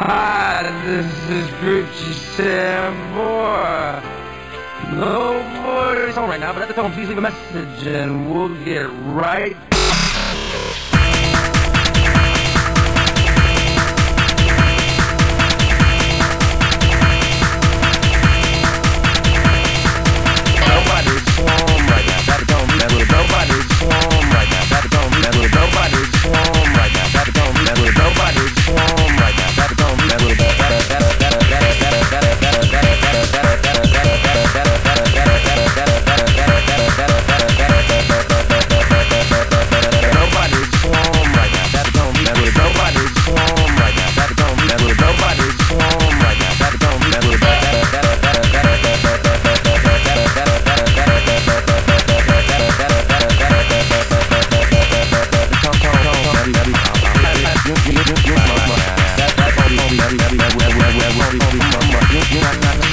Hi, this is Gucci Sam No more. Phone right now, but at the tone, please leave a message and we'll get right right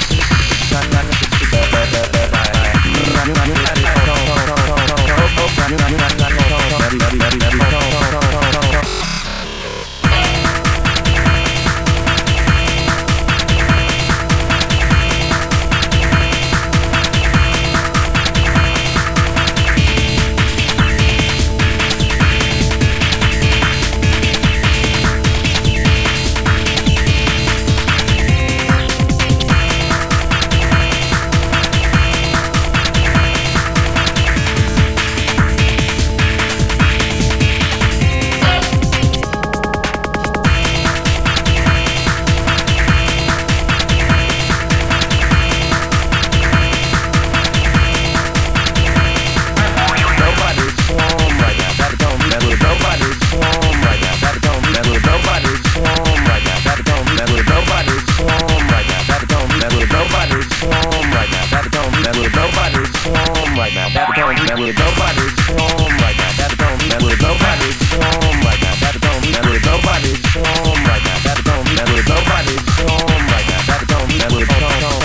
With nobody's form right now. That don't that with nobody's form right now. That don't that with nobody's form right now. That don't that with nobody's form right now. That don't that with that